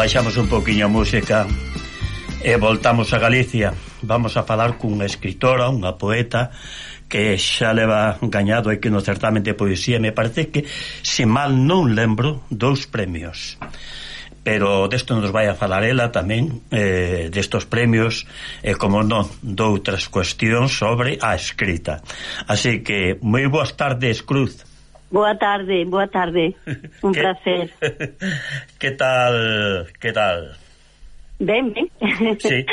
baixamos un poquinho a música e voltamos a Galicia. Vamos a falar cunha escritora, unha poeta que xa leva gañado aquí no certamen de poesía, me parece que, se mal non lembro, dous premios. Pero desto nos vai a falar ela tamén, eh, destos premios, e eh, como non, doutras cuestións sobre a escrita. Así que, moi boas tardes, Cruz. Boa tarde, boa tarde. Un que, placer. Que tal, que tal? Ben, ben. Sí.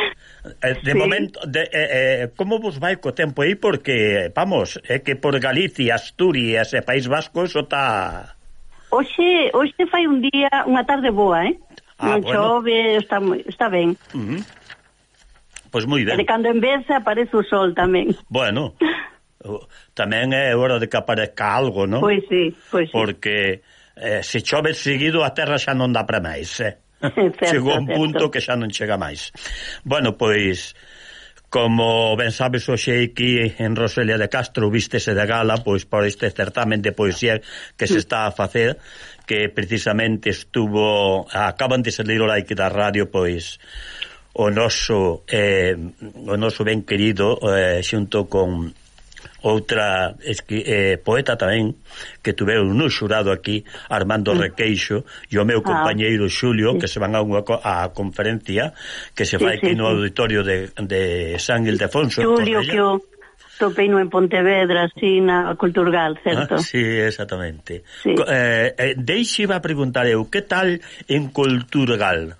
Eh, de sí. momento, de, eh, eh, como vos vai co tempo aí? Porque, vamos, é eh, que por Galicia, Asturias e País Vasco eso está... Oxe, oxe fai un día, unha tarde boa, eh? Ah, non bueno. chove, está, está ben. Uh -huh. Pois pues moi ben. E cando en vez aparece o sol tamén. Bueno, Tamén é hora de que aparezca algo, non? Pois sí, pois sí. Porque eh, se chove seguido a terra xa non dá para máis, eh? certo, Chegou un punto certo. que xa non chega máis. Bueno, pois como ben sabes hoxe aquí en Roselia de Castro vístese de gala pois por este certamen de poesía que se está a facer que precisamente estuvo acaban de salir o like da radio pois o noso eh, o noso ben querido eh, xunto con outra eh, poeta tamén que tuveu un xurado aquí Armando sí. Requeixo e o meu ah. compañeiro ah, Xulio sí. que se van a unha a conferencia que se sí, fai sí, aquí sí. no auditorio de, de San Ildefonso Xulio que o topeino en Pontevedra así na Culturgal, ah, certo? Ah, sí, exactamente sí. Eh, eh, deixe iba a preguntar eu que tal en Culturgal?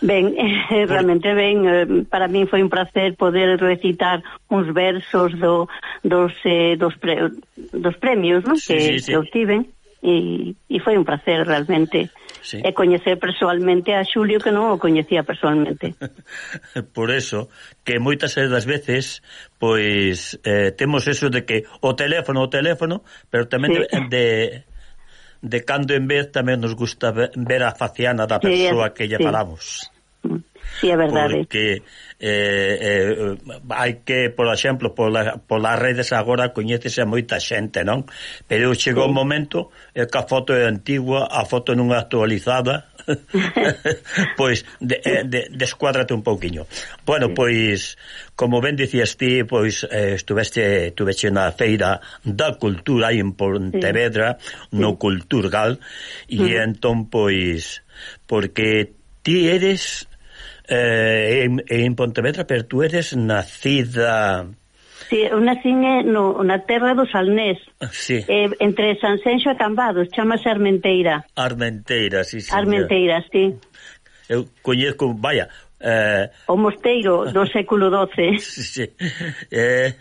Ben, eh, realmente ben, eh, para min foi un placer poder recitar uns versos do, dos, eh, dos, pre, dos premios non? Sí, que, sí, sí. que obtiven e, e foi un placer realmente sí. e coñecer persoalmente a Xulio que non o coñecía persoalmente. Por eso, que moitas eh, das veces pois eh, temos eso de que o teléfono, o teléfono, pero tamén sí. de, de de cando en vez tamén nos gusta ver a faciana da persoa sí, que lle sí. falamos. Mm. Sí, é verdade. Porque eh, eh, hai que, por exemplo, pola, polas redes agora coñécese a moita xente, non? Pero chegou sí. momento eh, que a foto é antigua, a foto non é actualizada, pois de, eh, de, descuádrate un pouquiño. Bueno, sí. pois como ben dicías ti, pois eh, estuveste tuveche na feira da cultura aí en Pontevedra, sí. no sí. Culturgal e uh -huh. entón pois porque ti eres eh, en, en Pontevedra, pero tú eres nacida Sí, eu nacine no, na terra do Salnés, ah, sí. eh, entre Sanxenxo e Cambados, chamase Armenteira. Armenteira, sí, sí. Armenteira, sí. Eu coñezco, vaya... Eh... O mosteiro do século XII. sí, sí. Eh,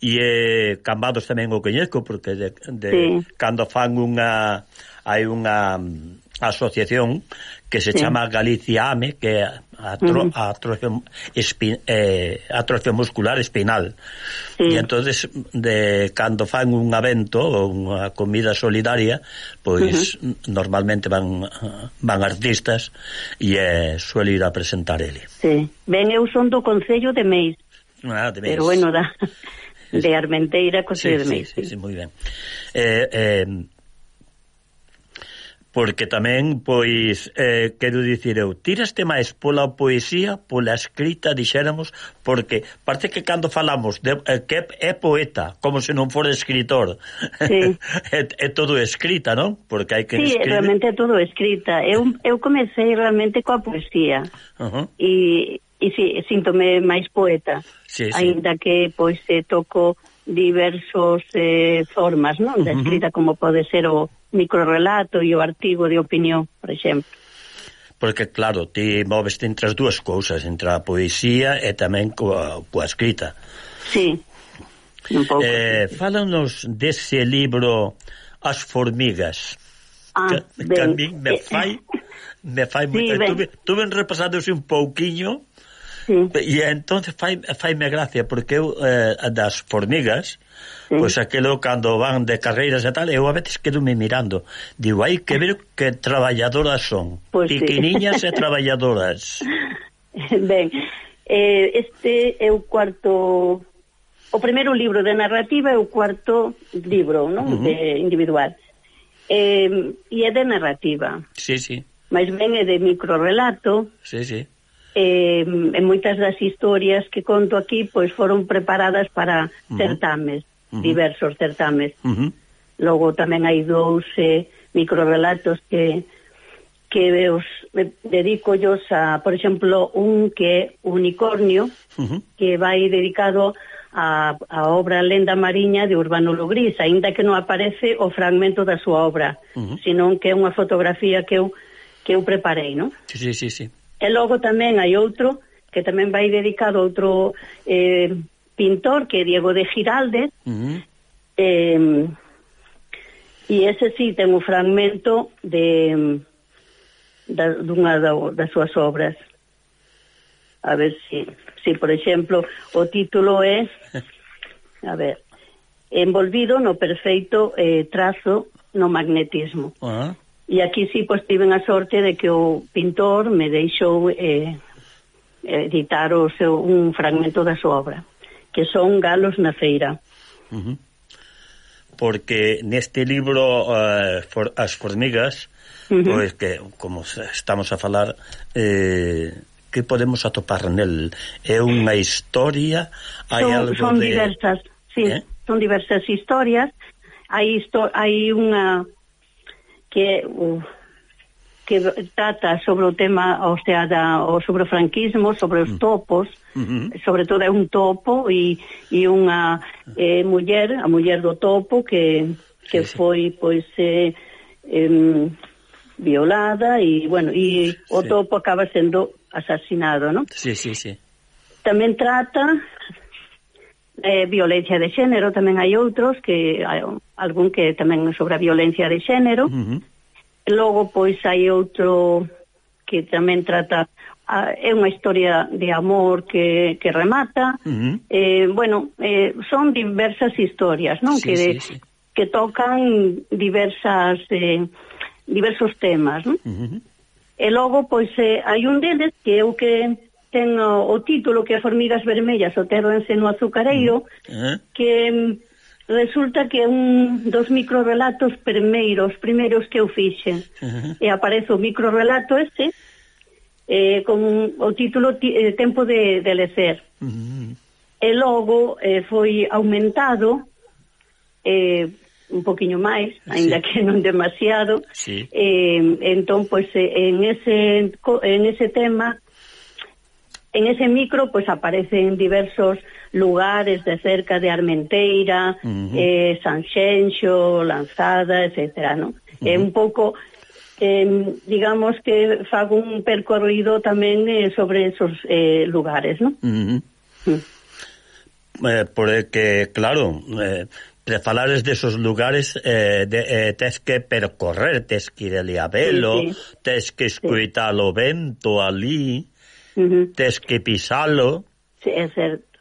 e eh, Cambados tamén o coñezco, porque de, de, sí. cando fan unha... hai unha mm, asociación que se chama Galicia AME, que é atro, uh -huh. atrofio, espin, eh, atrofio muscular espinal. Sí. E entonces de cando fan un evento ou unha comida solidaria, pois uh -huh. normalmente van van artistas e eh, suelo ir a presentar ele. Sí. Ben, eu son do Concello de Meis. Ah, de Meis. Pero bueno, da, de Armenteira, Concello sí, de Meis. Sí, sí, sí, sí, moi ben. Eh, eh, porque tamén, pois, eh, quero dicir eu, tiraste máis pola poesía, pola escrita, dixéramos, porque parece que cando falamos de, eh, que é poeta, como se non for escritor, sí. é, é todo escrita, non? Porque hai que sí, escribir... realmente é todo escrita. Eu, eu comecei realmente coa poesía, uh -huh. e, e sí, síntome máis poeta, sí, sí. ainda que, pois, se toco diversos eh, formas non De escrita, uh -huh. como pode ser o microrelato e o artigo de opinión, por exemplo. Porque, claro, ti moves entre as dúas cousas, entre a poesía e tamén coa, coa escrita. Sí, un pouco. Eh. Fálanos dese libro As formigas. Ah, que, ben. que a mí me fai... Me fai sí, moita... Tuve, tuve repasado un pouquiño Sí. E entonces fai, faime gracia porque eu eh, das formigas, sí. pois pues aquilo cando van de carreiras e tal, eu a veces quedo-me mirando. Digo, hai que ver que traballadoras son. Pois pues Pequeniñas sí. e traballadoras. Ben, eh, este é o cuarto... O primeiro libro de narrativa é o cuarto libro, non? Uh -huh. de individual. Eh, e é de narrativa. Sí, sí. Mais ben é de microrelato. Sí, sí eh, en moitas das historias que conto aquí pois foron preparadas para uh -huh. certames, uh -huh. diversos certames. Uh -huh. Logo tamén hai dous eh, microrelatos que que os dedico yo a, por exemplo, un que é Unicornio, uh -huh. que vai dedicado a, a obra Lenda Mariña de Urbano Lugris, aínda que non aparece o fragmento da súa obra, uh -huh. senón que é unha fotografía que eu que eu preparei, non? Sí, sí, sí, sí. E logo tamén hai outro que tamén vai dedicado a outro eh, pintor que é Diego de Giraldes uh -huh. eh, e ese sí ten un fragmento de da, dunha da, das súas obras a ver se, si, si por exemplo o título é a ver envolvido no perfeito eh, trazo no magnetismo uh -huh. E aquí sí, pois, tiven a sorte de que o pintor me deixou eh, editar o seu, un fragmento da súa obra, que son Galos na Feira. Uh -huh. Porque neste libro uh, for, As Formigas, uh -huh. pois que, como estamos a falar, eh, que podemos atopar nel? É unha historia? Hai son, algo son de... diversas, sí, eh? son diversas historias. Hai, hai unha que uh, que trata sobre o tema, o sea, da, o sobre o franquismo, sobre os mm. topos, uh -huh. sobre todo é un topo e, e unha eh, muller, a muller do topo que, que sí, sí. foi pois eh, eh, violada e bueno, e sí. o topo acaba sendo asasinado, ¿no? Sí, sí, sí. Tamén trata eh, violencia de xénero, tamén hai outros que hai algún que tamén sobre a violencia de xénero. Uh -huh. Logo pois hai outro que tamén trata a, é unha historia de amor que, que remata. Uh -huh. eh, bueno, eh, son diversas historias, non? Sí, que sí, sí. que tocan diversas eh, diversos temas, non? Uh -huh. E logo pois eh, hai un deles que eu que ten o, o título que as formigas vermellas soterranse no azucareiro, uh -huh. que mm, resulta que é un dos microrelatos primeiros, primeiros que eu fixe. Uh -huh. E aparece o microrelato este eh, con o título eh, Tempo de, de lecer. Uh -huh. E logo eh, foi aumentado eh, un poquinho máis, aínda sí. que non demasiado. Sí. Eh, entón, pois, eh, en ese, en ese tema En ese micro pues aparecen diversos lugares de cerca de Armenteira, uh -huh. eh, Sanxenxo, Lanzada, etcétera, ¿no? Eh, uh -huh. É un pouco eh, digamos que fago un percorrido tamén eh, sobre esos eh, lugares, ¿no? Uh -huh. sí. eh, porque, claro, eh, para falar desos lugares eh, de, eh, tes que percorrer, tes que ir ali a velo, sí, sí. tes que escuitar sí. o vento ali uh -huh. tes que pisalo. Sí, é certo.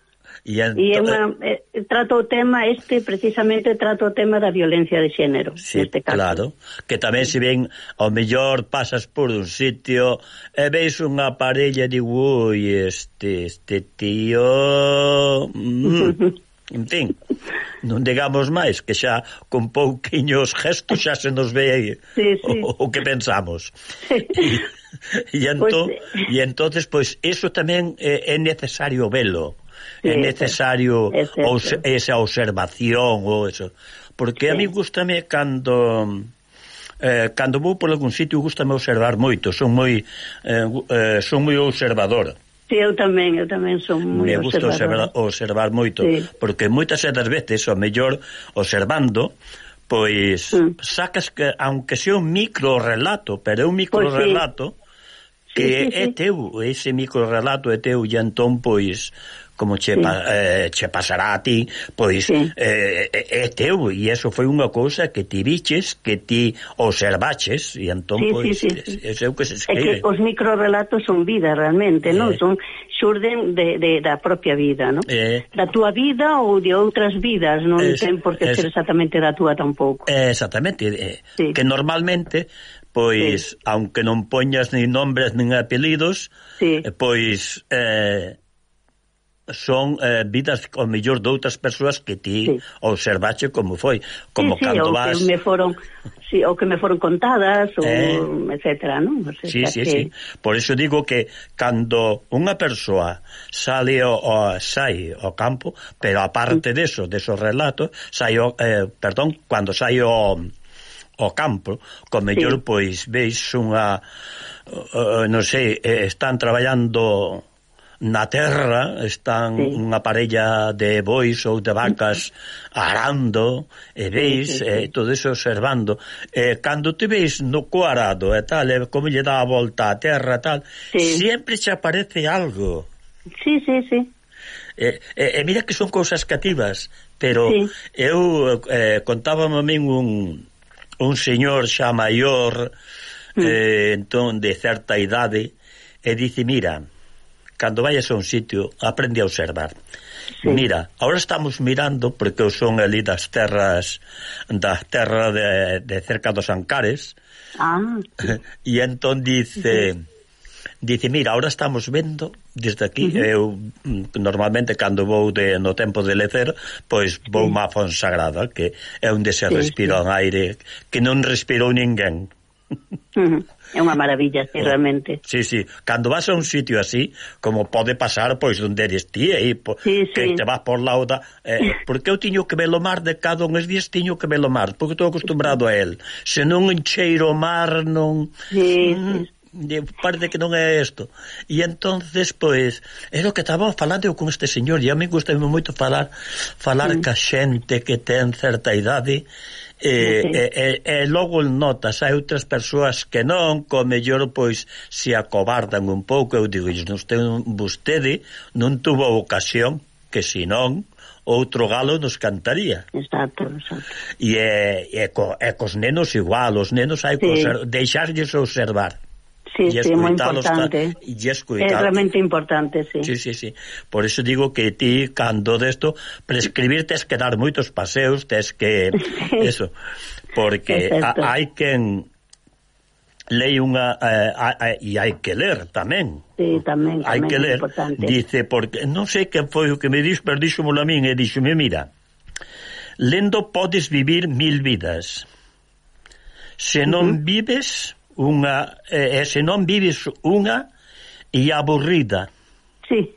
E, ento... e é eh, trato o tema este precisamente trato o tema da violencia de xénero sí, neste caso. claro, que tamén se ven ao mellor pasas por un sitio e veis unha parella de ui, este, este tío mm. En fin, non digamos máis que xa con pouquiños gestos xa se nos ve sí, sí. O, o que pensamos. Sí. E... e, ento, pues, e entonces pois pues, eso tamén é, eh, é necesario velo sí, é necesario é os, esa observación ou eso porque sí. a mí gustame cando eh, cando vou por algún sitio gustame observar moito, son moi eh, eh, son moi observador. Sí, eu tamén, eu tamén son moi Me gusta observar, observar moito, sí. porque moitas das veces, o mellor observando, pois mm. sacas que aunque sea un micro relato, pero é un micro pues relato, sí que sí, sí, é teu, ese microrelato é teu e entón pois como che, sí. pa, eh, che pasará a ti, pois sí. eh, é teu e eso foi unha cousa que ti viches, que ti observaches e entón sí, pois sí, sí, é, é o que se escribe. É que os microrelatos son vida realmente, eh. non? Son xurden de, de, da propia vida, non? Eh. Da túa vida ou de outras vidas, non es, ten por que es, ser exactamente da túa tampouco. Eh, exactamente, eh, sí. que normalmente pois, sí. aunque non poñas nin nombres nin apelidos, sí. Eh, pois eh, son eh, vidas con mellor de outras persoas que ti sí. observache como foi, como sí, sí, cando vas... Que me foron, sí, o que me foron contadas, ou eh, etcétera, non? O sea, sí, sí, que... sí. Por iso digo que cando unha persoa sale o, o sai ao campo, pero aparte sí. deso, desos relatos, sai o, eh, perdón, cando sai o ao campo, co mellor sí. pois veis unha uh, non sei, eh, están traballando na terra, están sí. unha parella de bois ou de vacas arando, e veis sí, sí, sí. Eh, todo iso observando. Eh, cando te veis no coarado e tal, e como lle dá a volta a terra e tal, sí. sempre che aparece algo. Sí, sí, sí. E, e, e mira que son cousas cativas, pero sí. eu eh, contábame a min un un señor xa maior mm. eh, entón de certa idade e dice, mira cando vayas a un sitio aprende a observar sí. mira, ahora estamos mirando porque son ali das terras da terra de, de cerca dos Ancares ah, sí. e entón dice sí dice, mira, ahora estamos vendo desde aquí, uh -huh. eu mm, normalmente cando vou de, no tempo de lecer, pois vou má sí. Fonsagrada, que é onde se sí, respira sí. un aire que non respirou ninguén. Uh -huh. É unha maravilla, sí, oh. realmente. Sí, sí. Cando vas a un sitio así, como pode pasar, pois, onde eres ti, aí, po, sí, sí. que te vas por lauda, eh, porque eu tiño que velo mar de cada uns días, tiño que velo mar, porque estou acostumbrado a él. Se non encheiro o mar, non... Sí, mm, sí, de parece que non é isto. E entonces pois, era o que estaba falando eu con este señor, e a mí gustame moito falar falar mm. ca xente que ten certa idade, e, e, e, e logo notas hai outras persoas que non co mellor pois se acobardan un pouco eu digo, ten vostede non tuvo ocasión que senón non outro galo nos cantaría. Exacto, exacto. E, e, co, e cos nenos igual, os nenos hai sí. que deixarlles observar sí, e sí, moi importante. É realmente importante, sí. Sí, sí, sí. Por eso digo que ti, cando desto, prescribir tes que dar moitos paseos, tes que... eso. Porque hai quen lei unha eh, e hai que ler tamén. Sí, tamén, tamén hai que ler. Importante. Dice porque non sei que foi o que me dixo, pero díxomolo a min e díxome, mira. Lendo podes vivir mil vidas. Se non uh -huh. vives unha e, e se non vives unha e aburrida. Sí.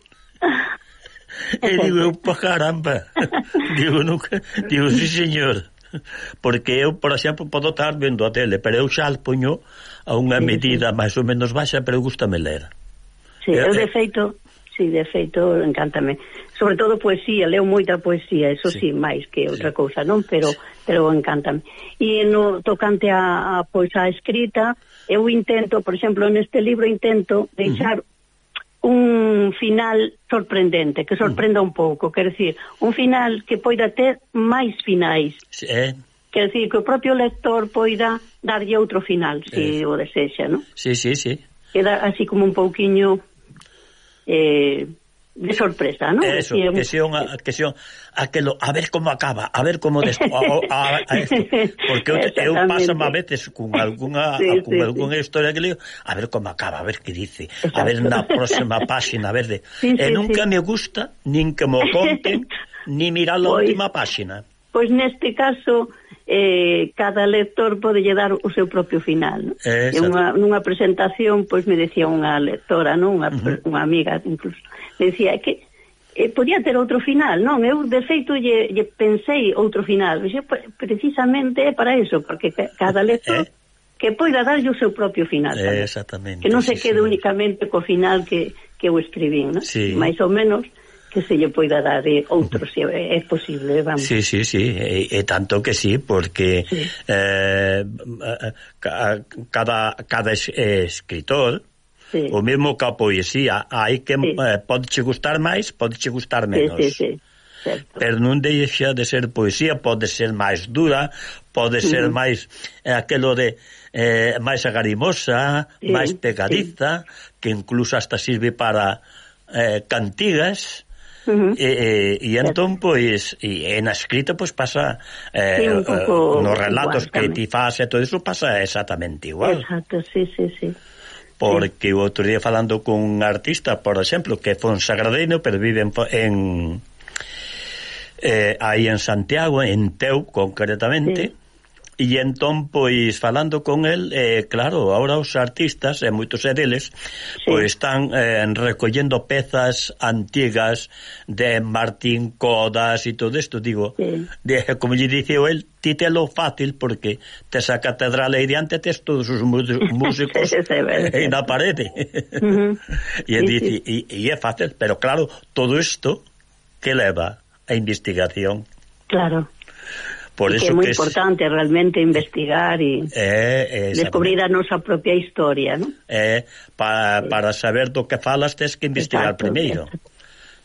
e digo, eu, pa caramba. digo, nunca, digo, sí, señor. Porque eu, por exemplo, podo estar vendo a tele, pero eu xa poño a unha sí, medida sí. máis ou menos baixa, pero gustame ler. Sí, eu, eu de feito, sí, de feito, encántame sobre todo poesía, leo moita poesía, eso sí, sí máis que outra sí. cousa, non? Pero pero encantame. E no tocante a, a pois a escrita, eu intento, por exemplo, neste libro intento deixar uh -huh un final sorprendente, que sorprenda un pouco, quer decir, un final que poida ter máis finais. Sí, eh? Quer decir, que o propio lector poida darlle outro final, se eh. o desexa, non? Sí, sí, sí. Queda así como un pouquiño... Eh, de sorpresa, ¿no? Eso, que sea unha que sea aquelo a ver como acaba, a ver como des, a, a, a esto, porque eu, eu paso a veces con algunha sí, con sí, algunha sí. historia que leo, a ver como acaba, a ver que dice, Exacto. a ver na próxima páxina, a ver de. Sí, e sí, nunca sí. me gusta nin que mo conten, ni mirar a última páxina. Pois pues neste caso eh, cada lector pode lle dar o seu propio final. ¿no? Eh, unha, nunha presentación, pois me decía unha lectora, non unha, uh -huh. unha amiga incluso, me decía que eh, podía ter outro final, non? Eu, de feito, lle, lle pensei outro final. Dixe, precisamente é para iso, porque cada eh, lector eh. que poida darlle o seu propio final. Eh, exactamente. Que non se sí, quede sí. únicamente co final que, que eu escribín, non? Sí. Mais ou menos que se lle poida dar de outro se é posible, vamos. Sí, sí, sí, e, e tanto que sí, porque sí. Eh, cada, cada eh, escritor sí. o mesmo que a poesía, hai que sí. eh, podeche gustar máis, pode che gustar menos. Sí, sí, sí. Certo. Pero non deixa de ser poesía, pode ser máis dura, pode ser uh -huh. máis eh, aquelo de eh, máis agarimosa, sí, máis pegadiza, sí. que incluso hasta sirve para eh, cantigas. Uh -huh. e, e, e entón, pois, e, e na escrita, pois, pasa, eh, sí, eh, nos relatos igual, que ti faz e todo iso, pasa exactamente igual. Exacto, sí, sí, sí. Porque sí. o outro día falando cun artista, por exemplo, que é Fonsagradeino, pero vive en, en eh, aí en Santiago, en Teu concretamente, sí E entón, pois, falando con el, eh, claro, ahora os artistas, eh, e moitos é deles, sí. pois están eh, recollendo pezas antigas de Martín Codas e todo isto, digo, sí. de, como lle diceu el, ti te lo fácil porque tes a catedral aí diante tes todos os músicos en na parede. Uh -huh. e, sí, dice, sí. E, e é fácil, pero claro, todo isto que leva a investigación. Claro. Por eso que é moi importante es, realmente investigar e eh, eh, descubrir a nosa propia historia, non? Eh, pa, para saber do que falas tes que investigar exacto, primeiro.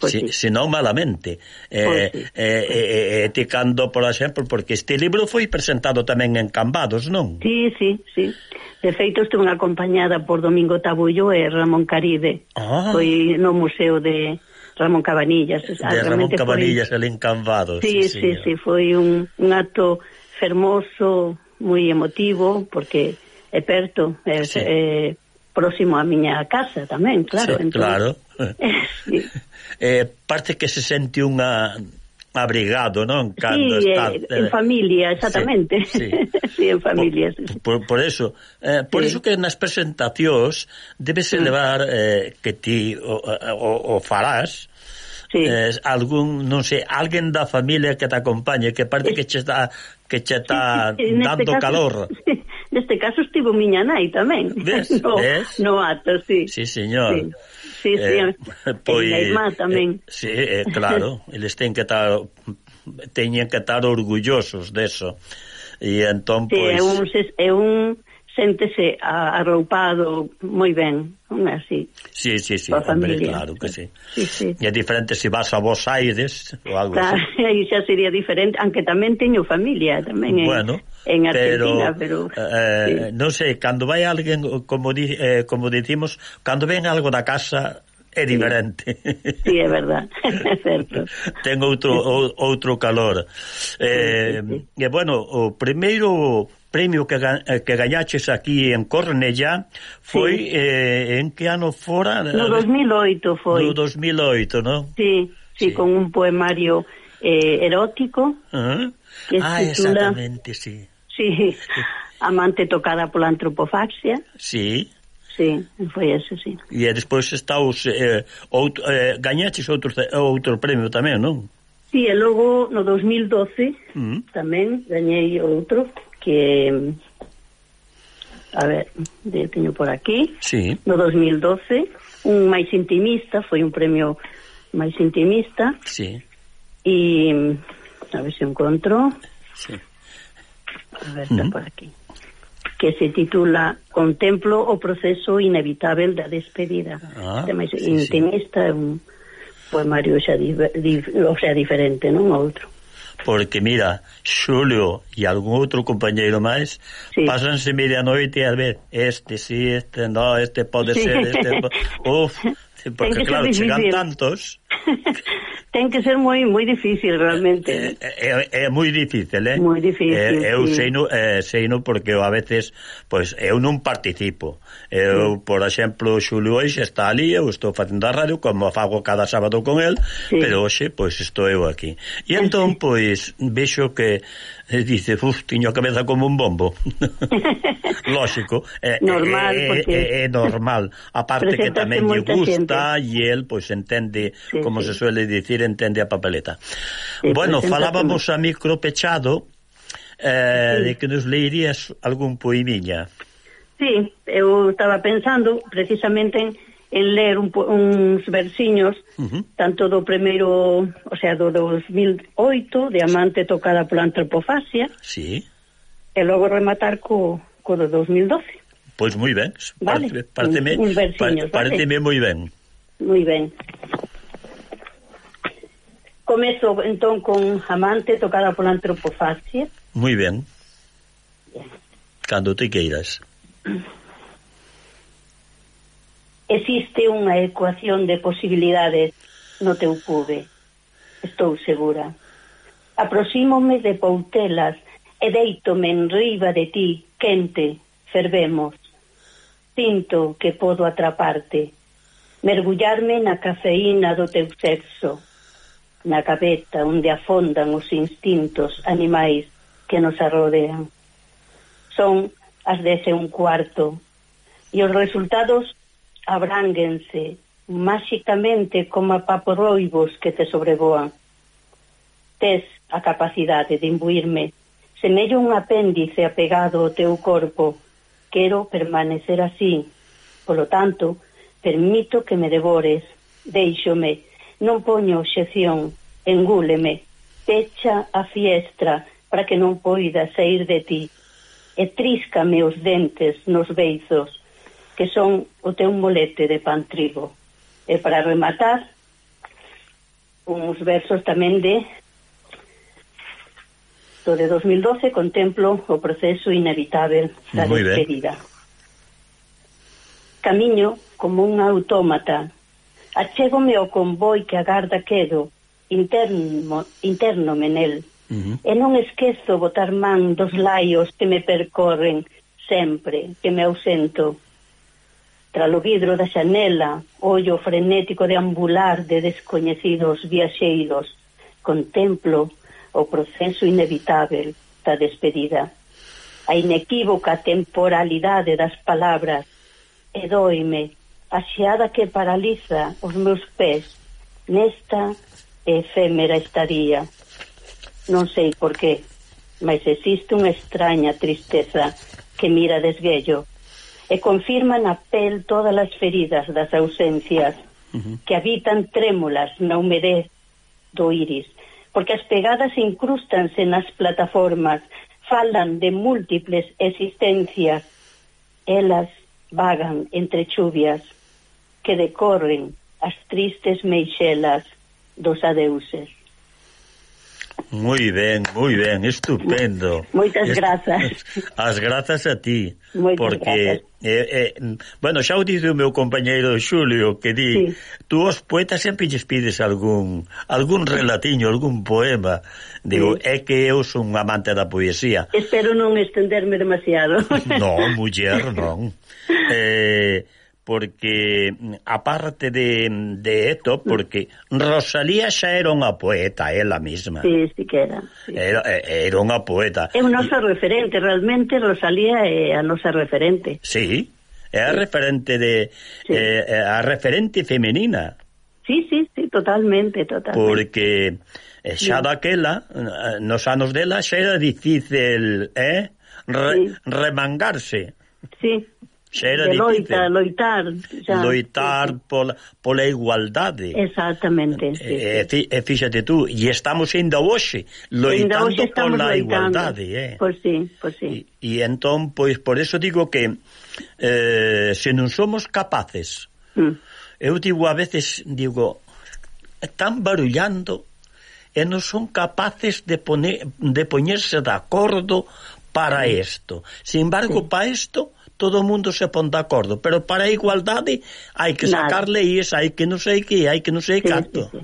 Pues si, sí. senón malamente Eh, eh, sí. eh, eh, eh, eh te cando, por exemplo, porque este libro foi presentado tamén en Cambados, non? Sí, sí, sí De feito, estuve acompañada por Domingo Tabullo e Ramón Caride. Ah. Foi no Museo de, Ramón Cabanillas. De Ramón Cabanillas, foi... el encambado. Sí, sí, sí, sí, foi un, un acto fermoso, moi emotivo, porque é perto, é, sí. é próximo á miña casa tamén, claro. Sí, entón, claro. Sí. eh, parte que se sente unha abrigado, non? Cando eh, eh, sí, está, eh, en familia, exactamente. Sí, sí. sí en familia. Por, sí. por, por eso, eh, por sí. eso que nas presentacións debes sí. elevar eh, que ti o, o, o farás, Sí. Eh, algún, non sei, alguén da familia que te acompañe, que parece que che está que che está sí, sí, sí, dando caso, calor. Sí, neste caso estivo miña nai tamén. Ves? No, Ves? no ato, sí. Sí, señor. Sí sí, eh, sí, pois, Irmá eh, tamén. Eh, sí, eh, claro, eles ten que estar teñen que estar orgullosos deso. E entón, sí, pois... É un, é un séntese arroupado moi ben, non é así? Sí, sí, sí, hombre, claro que sí. sí, sí. E é diferente se vas a Vos Aires ou algo claro, así. Aí xa sería diferente, aunque tamén teño familia tamén en, bueno, en Argentina, pero... pero eh, sí. Non sei, cando vai alguén, como, di, eh, como dicimos, cando ven algo da casa é diferente. Sí, é verdad, é certo. Ten outro outro calor. Eh, sí, sí. E bueno, o primeiro premio que, eh, que gañaches aquí en Cornellá foi sí. eh, en que ano fora? No 2008 foi. No 2008, non? Sí, sí, sí, con un poemario eh, erótico uh -huh. que ah, titula... exactamente, sí. Sí, amante tocada pola antropofaxia. Sí. Sí, foi ese, sí. E eh, despois está os eh, outro, eh, gañaches outro outro premio tamén, non? Sí, e logo no 2012 uh -huh. tamén gañei outro que a ver, de teño por aquí, sí. no 2012, un máis intimista, foi un premio máis intimista. Sí. E a ver se encontro. Sí. A ver, está mm. por aquí. Que se titula Contemplo o proceso inevitável da despedida. Ah, este máis sí, intimista é sí. un poemario xa, di, di, o xa diferente, non outro porque mira, Xulio e algún outro compañeiro máis sí. pásanse media noite a ver este si, sí, este no, este pode ser, este... Uf, Porque que claro, chegan tantos Ten que ser moi moi difícil realmente. É, é, é moi difícil, eh? Moi difícil. É, eu sí. seino, eh, seino porque a veces pois eu non participo. Eu, sí. por exemplo, Xulio hoxe está ali, eu estou facendo a radio como fago cada sábado con el, sí. pero hoxe pois estou eu aquí. E entón pois vexo que e dice, uf, tiño a cabeza como un bombo. lógico é normal, é, porque... é, é normal. A parte que tamén lle gusta e el pois entende, sí, como sí. se suele dicir, entende a papeleta. Sí, bueno, falábamos a micro pechado eh, sí. de que nos leirías algún poimiña. Sí, eu estaba pensando precisamente en en ler un, uns versiños uh -huh. tanto do primeiro, o sea, do 2008, de Amante tocada pola antropofasia. Sí. E logo rematar co, co do 2012. Pois moi ben. Vale. Parte, parteme, un, versiños, parteme vale. moi ben. Moi ben. Comezo entón con Amante tocada pola antropofasia. Moi ben. ben. Cando te queiras. Existe unha ecuación de posibilidades no teu cube, estou segura. Aproxímome de poutelas e deítome enriba de ti, quente, fervemos. Sinto que podo atraparte, mergullarme na cafeína do teu sexo, na cabeta onde afondan os instintos animais que nos arrodean. Son as dez e un cuarto e os resultados abránguense, máxicamente como a paporoibos que te sobrevoan. Tes a capacidade de imbuirme, semello un apéndice apegado ao teu corpo, quero permanecer así, polo tanto, permito que me devores, deixome, non poño obxección, engúleme, pecha a fiestra para que non poida sair de ti, e tríscame os dentes nos beizos, que son o teu molete de pan trigo. E para rematar, uns versos tamén de do de 2012 contemplo o proceso inevitável da Muy despedida. Ben. Camiño como un autómata. Achégome ao convoi que agarda quedo, interno, interno menel. Uh -huh. E non esquezo botar man dos laios que me percorren sempre que me ausento Tralo vidro da xanela, ollo frenético de ambular de descoñecidos viaxeiros, contemplo o proceso inevitável da despedida. A inequívoca temporalidade das palabras e doime a xeada que paraliza os meus pés nesta efémera estaría. Non sei por qué, mas existe unha extraña tristeza que mira desguello e confirman a pel todas as feridas das ausencias uh -huh. que habitan trémulas na humedez do iris, porque as pegadas incrustanse nas plataformas, falan de múltiples existencias, elas vagan entre chuvias que decorren as tristes meixelas dos adeuses. Moi ben, moi ben, estupendo. Moitas grazas. As grazas a ti, Moitas porque eh, eh, bueno, xa o dice o meu compañeiro Xulio que di, sí. tú os poetas sempre lles pides algún algún relatiño, algún poema. Digo, sí. é que eu son un amante da poesía. Espero non estenderme demasiado. non, muller, non. eh porque aparte de, de Eto, porque Rosalía xa era unha poeta ela mesma. Sí, sí que era. Sí. Era, era unha poeta. É un noso referente, realmente Rosalía é a nosa referente. Sí, é a sí. referente de sí. eh, a referente femenina. Sí, sí, sí, totalmente, totalmente. Porque eh, xa sí. daquela, nos anos dela xa era difícil, eh, re, sí. remangarse. Sí, Xa era de loita, loitar, xa. Loitar sí, sí. pola, pola igualdade. Exactamente. Eh, sí, e, sí. e eh, fíxate tú, e estamos ainda hoxe loitando hoxe pola loitando. igualdade, eh. Pois sí, pois sí. E, e entón, pois por eso digo que eh, se non somos capaces. Mm. Eu digo a veces, digo, están barullando e non son capaces de poner de poñerse de acordo para isto. Sin embargo, sí. para isto todo o mundo se pon de acordo, pero para a igualdade hai que claro. sacar leis, hai que non sei que, hai que non sei sí, canto. Sí, sí.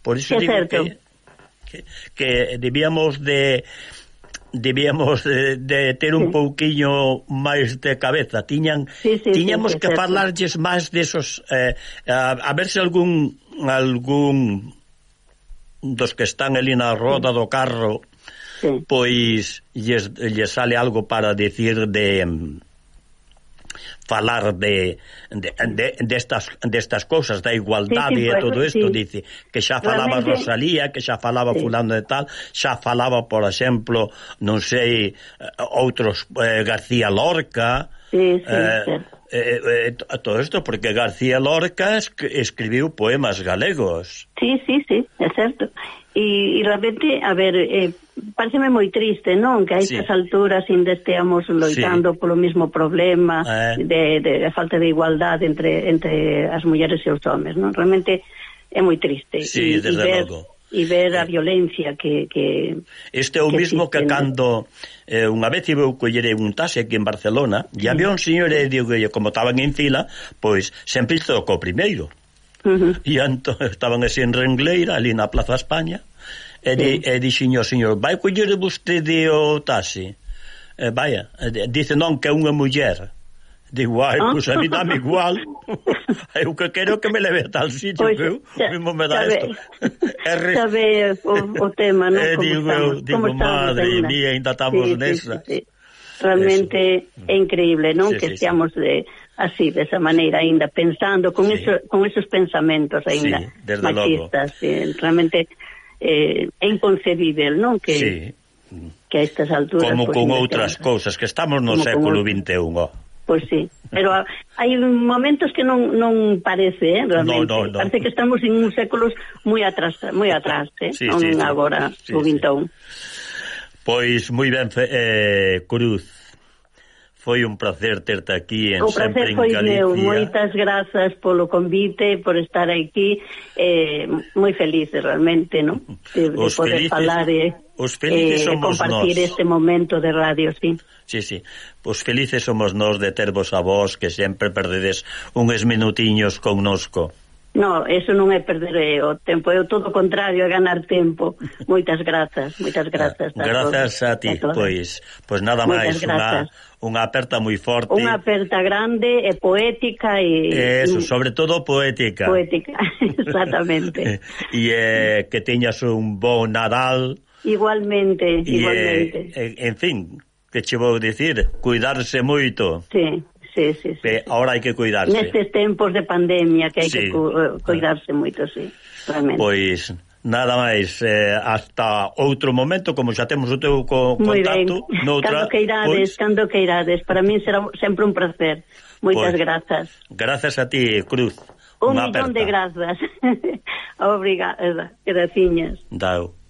Por iso digo que, que que debíamos de debíamos de, de ter un sí. pouquiño máis de cabeza. Tiñan sí, sí, tiñamos sí, sí, que certo. falarlles máis desos eh, a, a ver se algún algún dos que están ali na roda do carro sí. pois lles, lles sale algo para decir de falar de, de, de destas, destas cousas da igualdade sí, sí, e todo isto, sí. dice que xa falaba Realmente... Rosalía, que xa falaba sí. fulano de tal, xa falaba, por exemplo non sei eh, outros, eh, García Lorca sí, sí, eh, eh, eh, todo isto, porque García Lorca escribiu poemas galegos sí, sí, sí, é certo e, e realmente, a ver, eh, Pareceme moi triste, non? Que a estas sí. alturas ainda esteamos loitando sí. polo mesmo problema eh. de, de, de falta de igualdade entre, entre as mulleres e os homes, non? Realmente é moi triste. Sí, e, desde e ver, logo e ver a eh. violencia que... que este é o que mismo existe, que cando eh, unha vez iba eu collerei un taxi aquí en Barcelona e había un señor e digo como estaban en fila pois sempre tocou primeiro uh -huh. e entón estaban así en Rengleira ali na Plaza España E, di, e dixiño o señor, vai coller vostede o taxi? E, eh, vaya, dice non que é unha muller. Digo, ai, ah. pois a mí dame igual. eu que quero que me leve a tal sitio pois, que eu xa, mismo me dá isto. re... Sabe o, o tema, non? E eh, digo, eu, digo, madre mía, ainda estamos sí, nesa. Sí, sí, sí. Realmente Eso. é increíble, non? Sí, que sí, esteamos sí. de así, desa maneira aínda pensando con sí. eso, con esos pensamentos aínda sí, machistas. Sí, realmente eh, é inconcebível, non? Que, sí. que a estas alturas... Como pues, con outras cousas, que estamos no século XXI. XXI. Oh. Pois sí, pero hai momentos que non, non parece, eh, realmente. No, no, no. Parece que estamos en un séculos moi atrás, moi atrás, eh, sí, non sí, agora sí, o 21. Sí. Pois moi ben, eh, Cruz. Foi un placer terte aquí en o Sempre en Galicia. Meu. Moitas grazas polo convite, por estar aquí. Eh, moi feliz realmente, non? De, de poder felices, falar e eh, os felices eh, somos compartir nos. este momento de radio, sí. Sí, sí. Pois felices somos nós de tervos a vos, que sempre perdedes uns minutiños connosco. No, eso non é perder eh, o tempo, é todo o contrario, é ganar tempo. Moitas grazas, moitas ah, grazas. A grazas a, a ti, a pois, pois nada máis, unha, unha aperta moi forte. Unha aperta grande e poética e... Eso, e, sobre todo poética. Poética, exactamente. e eh, que teñas un bon Nadal. Igualmente, e, igualmente. Eh, en fin, que che vou dicir, cuidarse moito. Sí. Sí, sí, sí. Que ahora hai que cuidarse. Nestes tempos de pandemia que hai sí. que cu eh, cuidarse ah. moito, sí, realmente. Pois nada máis, eh, hasta outro momento, como xa temos o teu co contacto. Noutra, cando que irades, pois... cando que irades. Para min será sempre un placer. Moitas pois, grazas. Grazas a ti, Cruz. Un millón aperta. de grazas. Obrigada, eh, graciñas. Dao.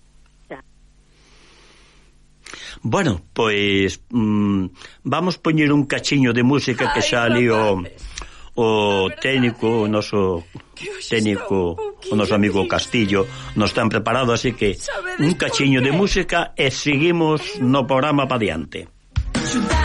Bueno, pois mm, vamos poñer un cachiño de música que xa ali o o técnico, o noso técnico, o noso amigo Castillo nos ten preparado, así que un cachiño de música e seguimos no programa pa diante. Xuntar